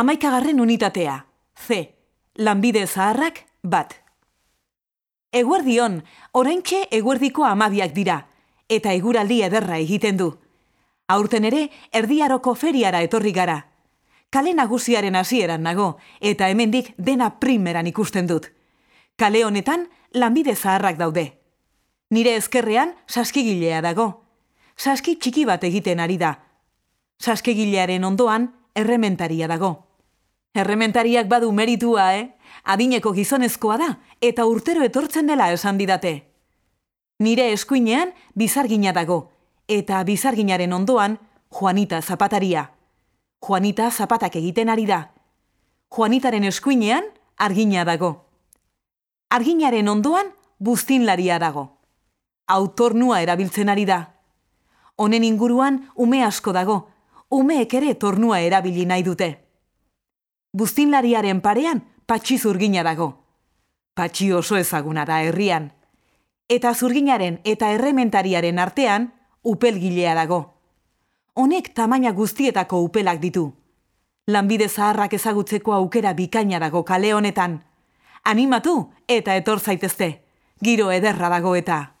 Amaikagarren unitatea. C. Lanbide zaharrak bat. Eguerdion, oraintxe eguerdiko amabiak dira, eta eguraldi ederra egiten du. Aurten ere, erdiaroko feriara etorri gara. Kale nagusiaren hasieran nago, eta hemendik dena primeran ikusten dut. Kale honetan, lanbide zaharrak daude. Nire ezkerrean, saskigilea dago. Saski txiki bat egiten ari da. Saskigilearen ondoan, errementaria dago. Errementariak badu meritua, eh? Adineko gizonezkoa da, eta urtero etortzen dela esan didate. Nire eskuinean, bizargina dago, eta bizarginaren ondoan, Juanita zapataria. Juanita zapatak egiten ari da. Juanitaren eskuinean, argina dago. Arginaren ondoan, buztinlaria dago. Autornua erabiltzen ari da. Honen inguruan, ume asko dago. Umeek ere tornua erabili nahi dute. Buztinlariaren parean, patxi zurgina dago. Patxi oso ezaguna da herrian. Eta zurginaren eta errementariaren artean, upelgilea dago. Honek tamaina guztietako upelak ditu. Lanbide zaharrak ezagutzeko aukera bikaina dago kale honetan. Animatu eta etor zaitezte. Giro ederra dago eta.